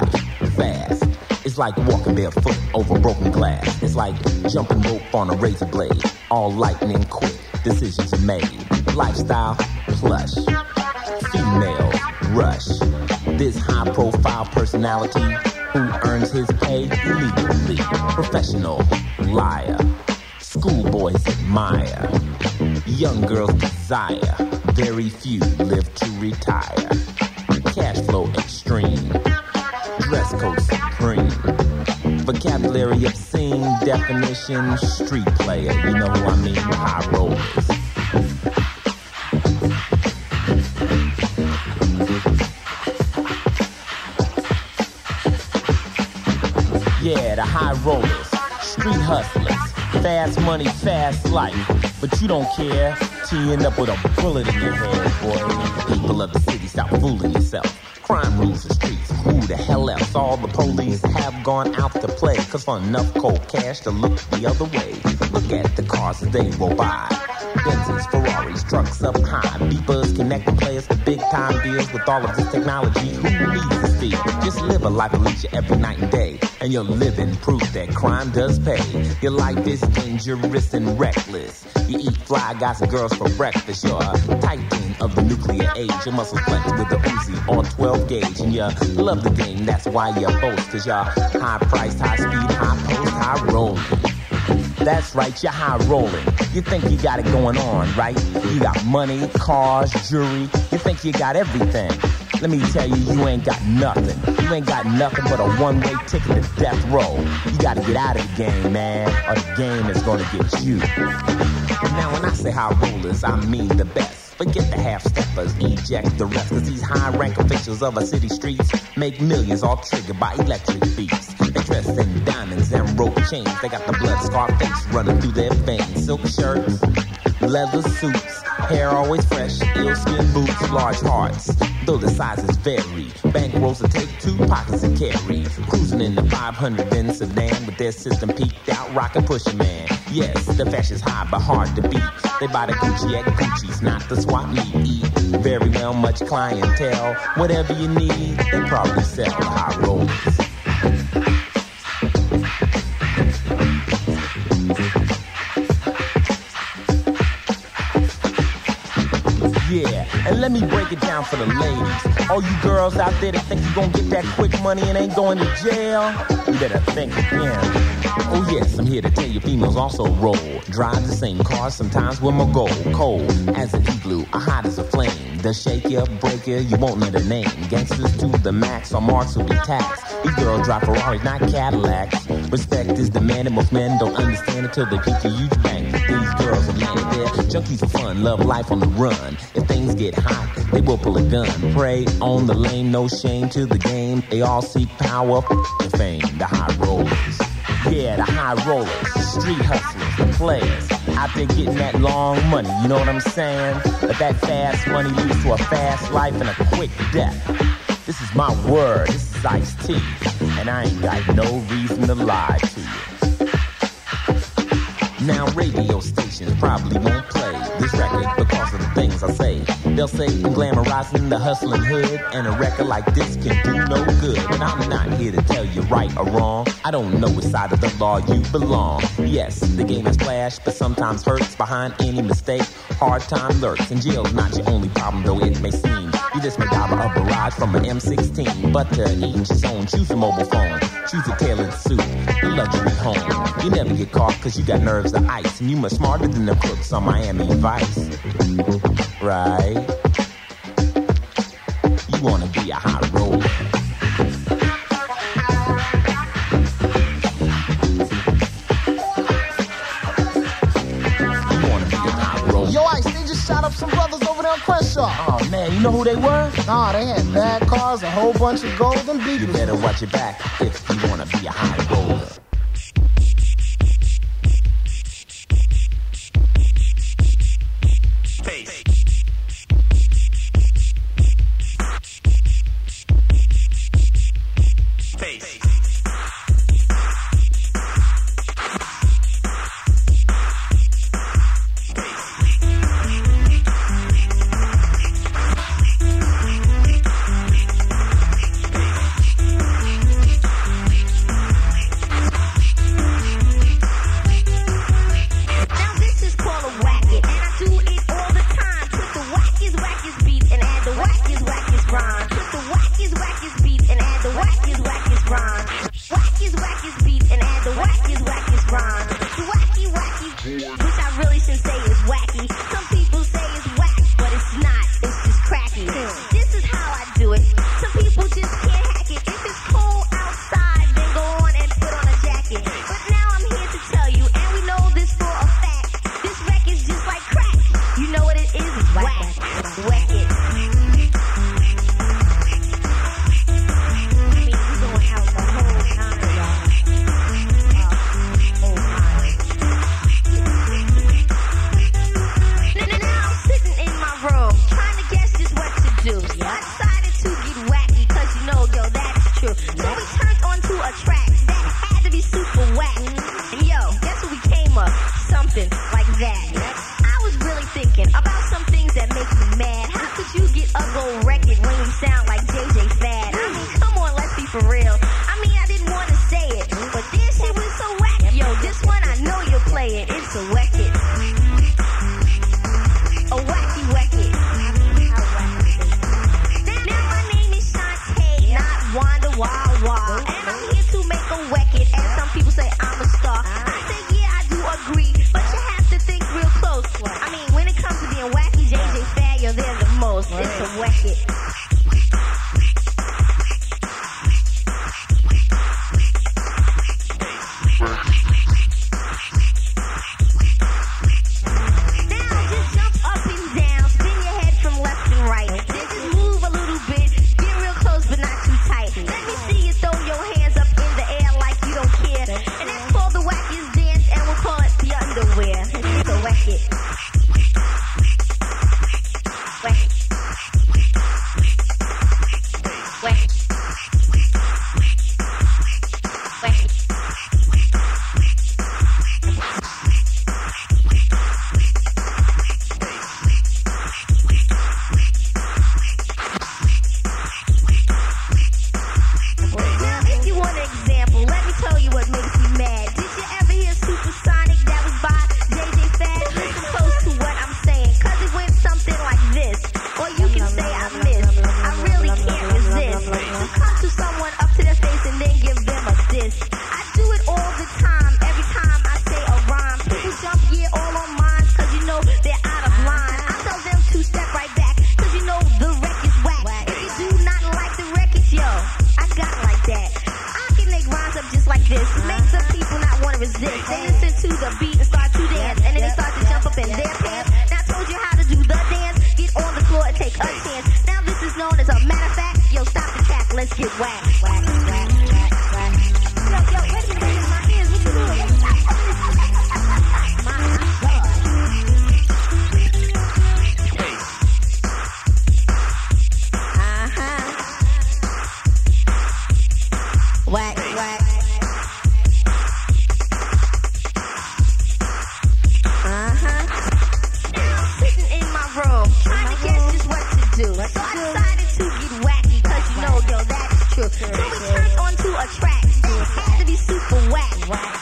fast. It's like walking barefoot over broken glass. It's like jumping rope on a razor blade. All lightning quick, decisions made. Lifestyle plush. Female rush. This high profile personality who earns his pay illegally. Professional liar. Schoolboys admire. Young girls desire. Very few live to retire. Cash flow extreme. Code supreme. Vocabulary obscene. Definition street player. You know who I mean? High rollers. Yeah, the high rollers, street hustlers, fast money, fast life. But you don't care till you end up with a bullet in your head, boy. People of the city, stop fooling yourself. Crime rules the streets. The hell else? All the police have gone out to play. Cause for enough cold cash to look the other way. Look at the cars as they roll by. Benzes, Ferraris, trucks up high. Beepers connecting players to big time deals with all of this technology. Who needs to steal? Just live a life of leisure every night and day. And you're living proof that crime does pay. Your life is dangerous and reckless. You eat fly guys and girls for breakfast. You're a titan of the nuclear age. Your muscles flex with the Uzi or 12 gauge. And you love the game, that's why you boast. Cause you're high priced, high speed, high post, high rolling. That's right, you're high rolling. You think you got it going on, right? You got money, cars, jewelry. You think you got everything. Let me tell you, you ain't got nothing. You ain't got nothing but a one-way ticket to death row. You gotta get out of the game, man, or the game is gonna get you. Now, when I say high rollers, I mean the best. Forget the half steppers, eject the rest. Cause these high rank officials of our city streets make millions all triggered by electric beats. They dress in diamonds and rope chains. They got the blood scar face running through their veins. Silk shirts, leather suits, hair always fresh, ill skin boots, large hearts. Though the sizes vary, bankrolls will take two pockets to carry. Cruising in the 500 Benz sedan with their system peaked out, rockin' pushing man. Yes, the fashion's high but hard to beat. They buy the Gucci at Gucci's, not the swap meet. Eat very well, much clientele. Whatever you need, they probably sell high rollers. And let me break it down for the ladies. All you girls out there that think you're gonna get that quick money and ain't going to jail, you better think again. Oh yes, I'm here to tell you females also roll. Drive the same car, sometimes with my gold. Cold as an igloo, a hot as a flame. The shake ya, break you won't know the name. Gangsters to the max, our marks will be taxed. These girls drive Ferraris, not Cadillacs. Respect is the man demanded, most men don't understand until they peek a huge bank. These girls are landed there, junkies for fun, love life on the run. If things get hot, they will pull a gun. Prey on the lane, no shame to the game. They all seek power and fame, the high rollers. Yeah, the high rollers, street hustlers, the players. Out there getting that long money, you know what I'm saying? But that fast money leads to a fast life and a quick death. This is my word, this is Ice T, and I ain't got no reason to lie to you. Now radio stations probably won't play this record because of the things I say. They'll say I'm glamorizing the hustling hood, and a record like this can do no good. But I'm not here to tell you right or wrong. I don't know which side of the law you belong. Yes, the game is flash, but sometimes hurts behind any mistake. Hard time lurks, and jail's not your only problem, though it may seem. You just may dial a barrage from an M16, but to each his own. Choose a mobile phone, choose a tailored suit, a luxury home. You never get caught because you got nerves of ice, and you much smarter than the crooks on Miami Vice. Right? You wanna be a high roller. Yo, Ice, they just shot up some brothers over there on Crenshaw. Man, you know who they were? Nah, they had bad cars, a whole bunch of golden You better watch your back if you wanna be a high roller. whack. decided to get wacky, cause you know, yo, that's true. So we turned onto a track It had to be super wacky.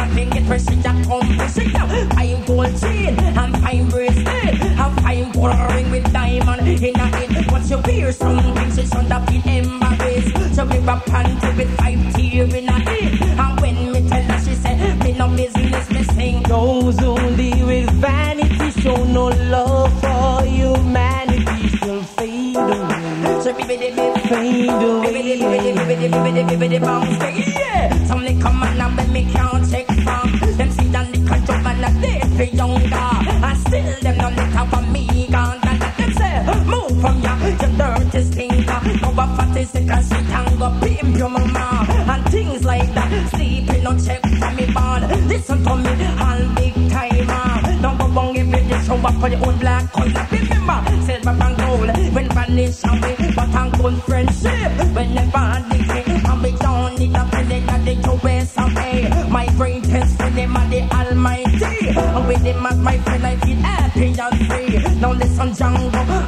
and me get fresh with that come I'm Fine gold chain I'm fine bracelet, I'm fine gold with diamond in a head. But she wear the she's under feel embarrassed. She wear a panty with five tears in a head, and when me tell her, she said me no business. Me sing those only with vanity show no love for humanity. She'll fade away. so baby the fade away. Baby baby baby baby baby baby bounce to the Some they come and now me can't check for younger. I still them no little for me gone. Them say, move from ya, you dirty stinker. Go a fatty sick and sit and go pimp your mama. And things like that. Sleeping no check for me born. Listen to me, all big timer. Don't go wrong if you show up for your own black color. Remember, silver and gold when vanish away. But I'm good friendship whenever Them as my friend I feel happy and free. Now listen Django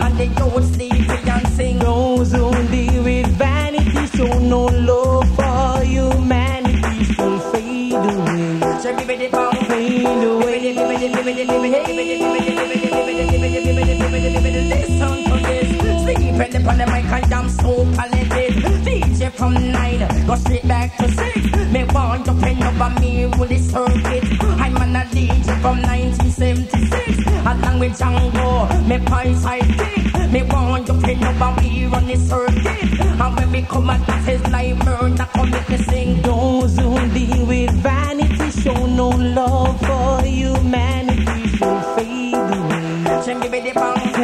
To pen over me with the circuit. I'm on a DJ from 1976. Along with Django, me pie sidekick. Me want to pen over me on the circuit. And when we come at that is like murder, come make me sing. Those who deal with vanity show no love for humanity shall fade away. Send me the bounce.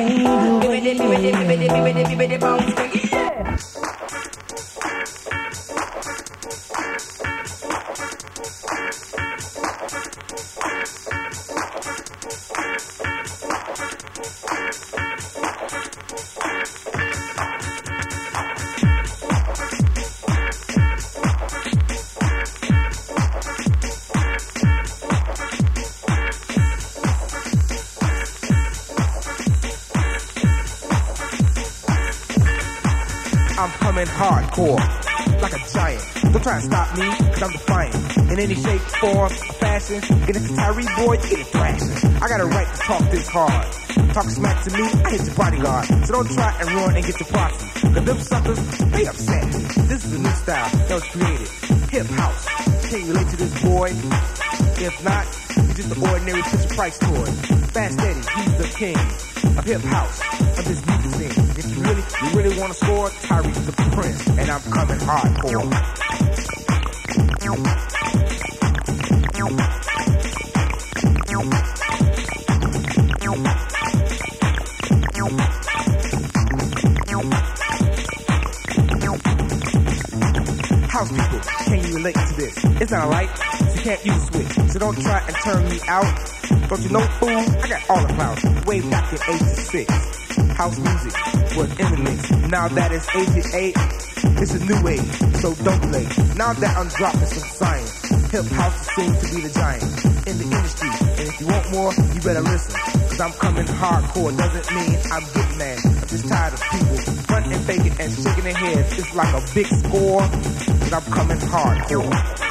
Give me the, give me the, give me the, give me the, give me the bounce. Hardcore, like a giant. Don't try and stop me, cause I'm defiant. In any shape, form, fashion, get into Tyree boy, get it thrashing. I got a right to talk this hard. Talk smack to me, I hit your bodyguard. So don't try and run and get your posse. Cause them suckers, they upset. This is a new style that was created. Hip house. Can you relate to this boy? If not, you're just an ordinary Fisher Price toy. Fast Eddie, he's the king of hip house, of this music scene. If you really, you really want to score, Tyree's the prince, and I'm coming hardcore. House people, can you relate to this? It's not a light, so you can't use a switch. So don't try and turn me out. Don't you know, fool? I got all the clouds, way back in 86. House music was imminent. Now that it's 88, it's a new age, so don't play. Now that I'm dropping some science, hip house seems to be the giant in the industry. And if you want more, you better listen. Cause I'm coming hardcore, doesn't mean I'm getting mad. I'm just tired of people fronting and faking and shaking their heads. It's like a big score, cause I'm coming hardcore.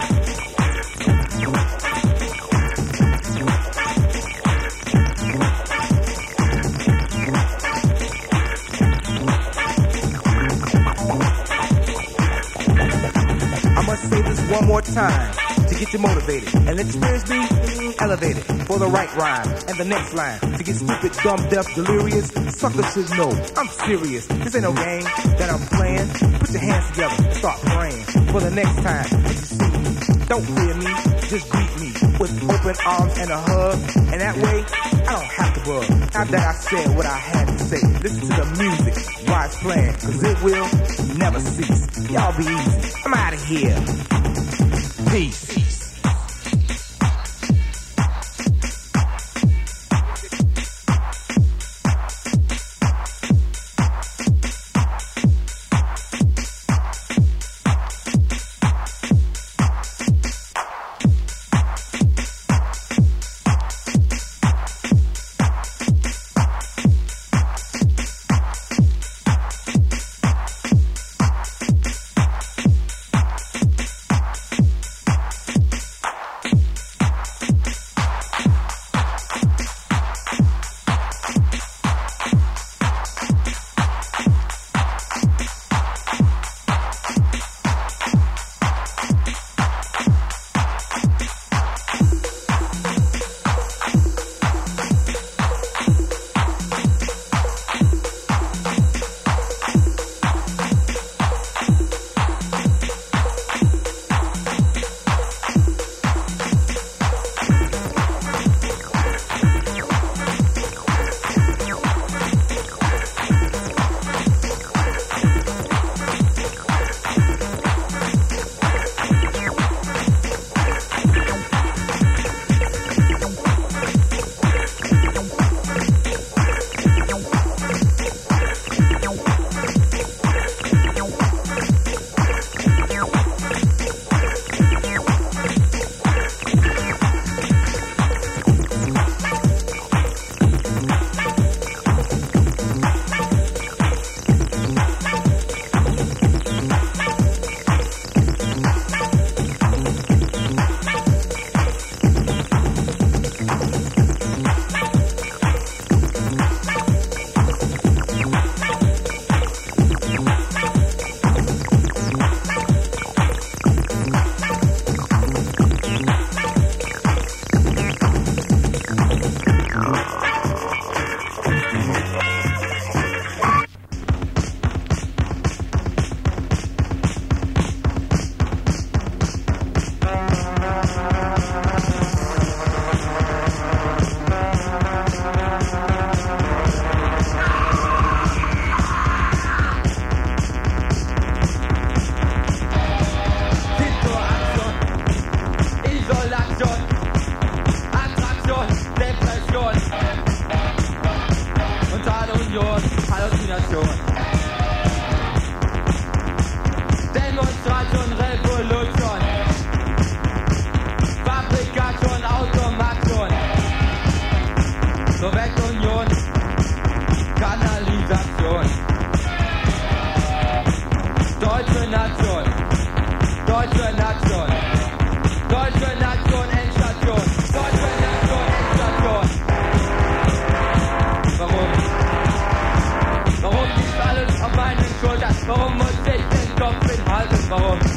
One more time to get you motivated and let your spirits be elevated for the right rhyme and the next line to get stupid, dumb, deaf, delirious. Suckers should know I'm serious. This ain't no game that I'm playing. Put your hands together, and start praying for the next time that you see me. Don't fear me, just greet me with open arms and a hug, and that way I don't have to bug. Now that I said what I had to say, listen to the music while it's playing, cause it will never cease. Y'all be easy. I'm out of here. Peace. Deutsche Nation, Deutsche Nation. Deutsche Nation, Endstation. Deutsche Nation, Endstation. Warum? Warum liegt alles auf meinen Schultern? Warum muss ich den Kopf hinhalten? Warum?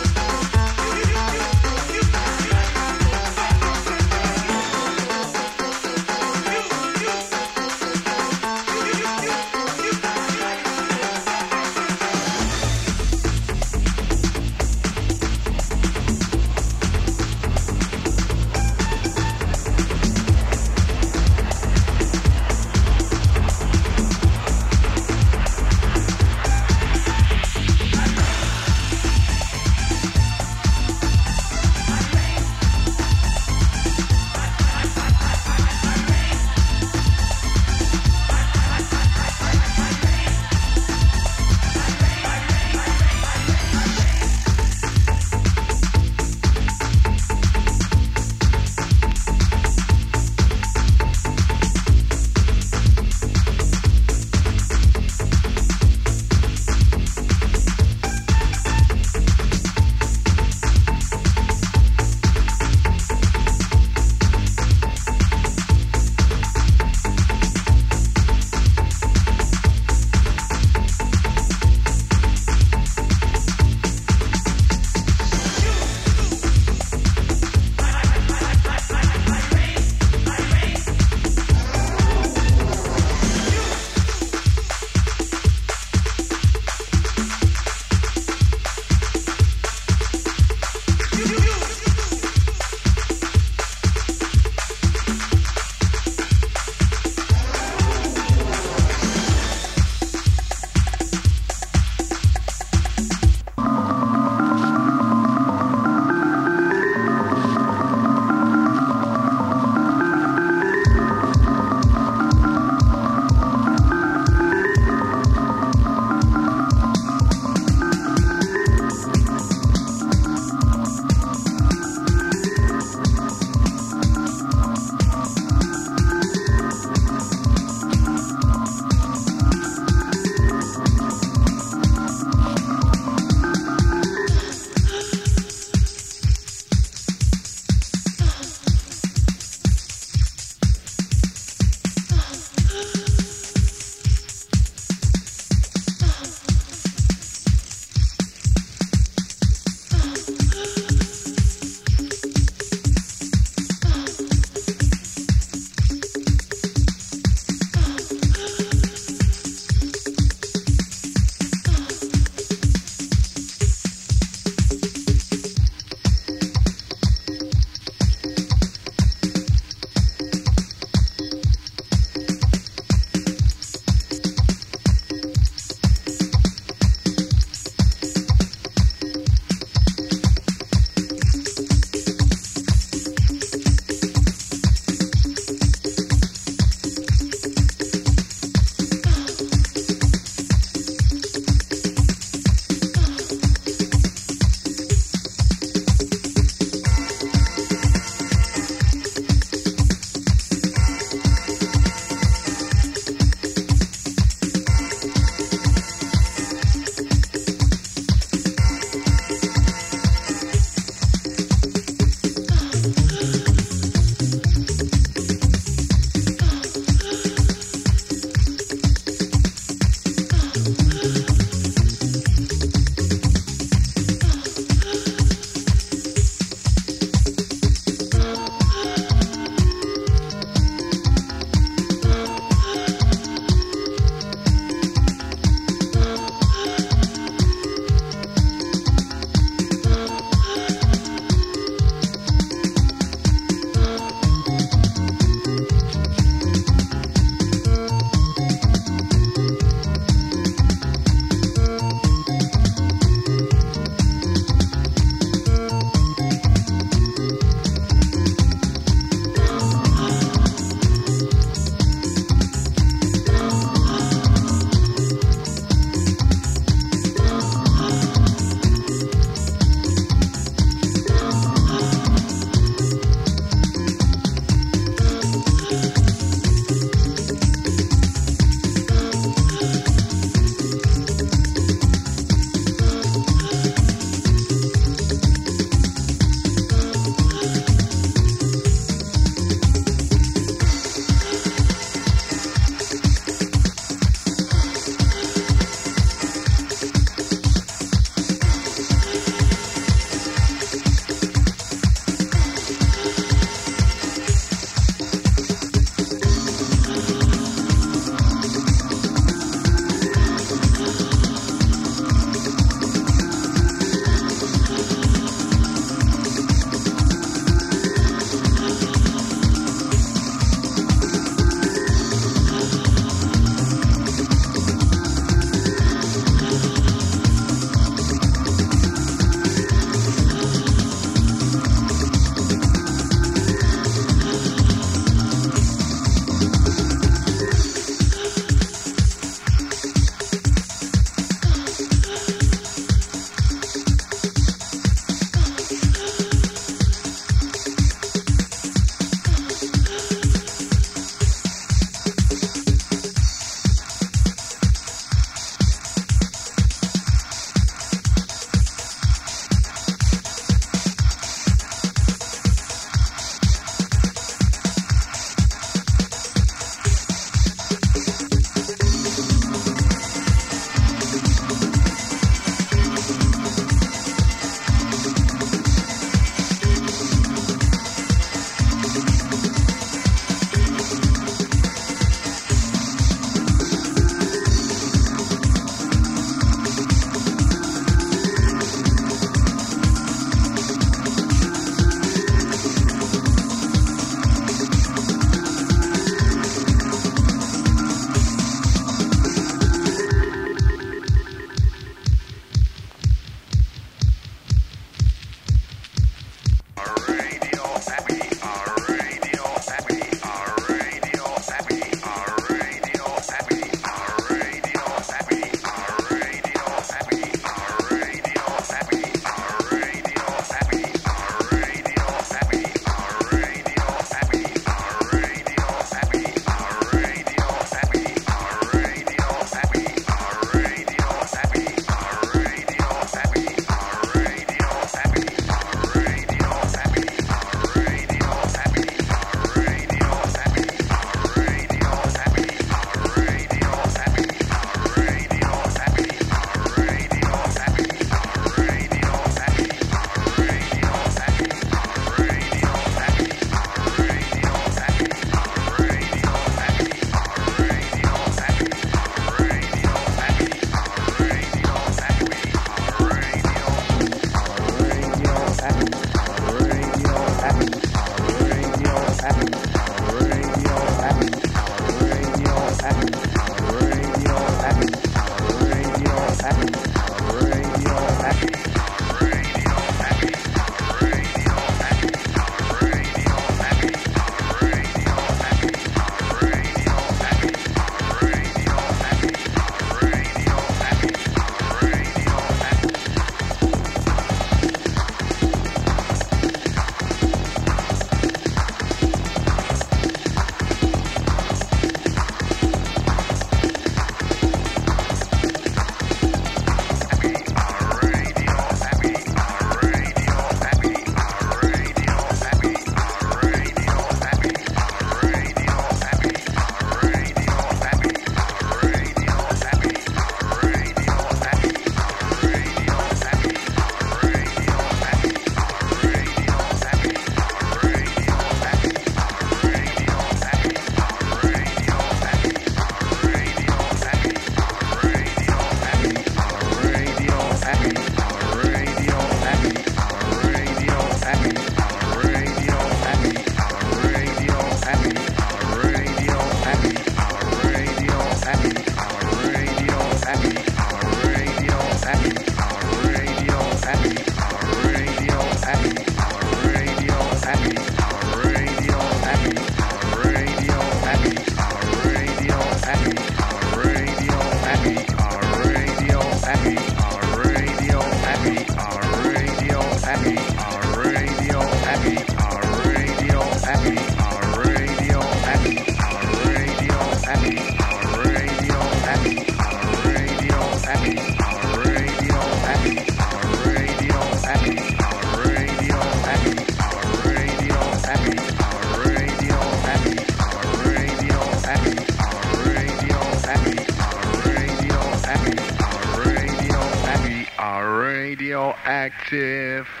Radioactive.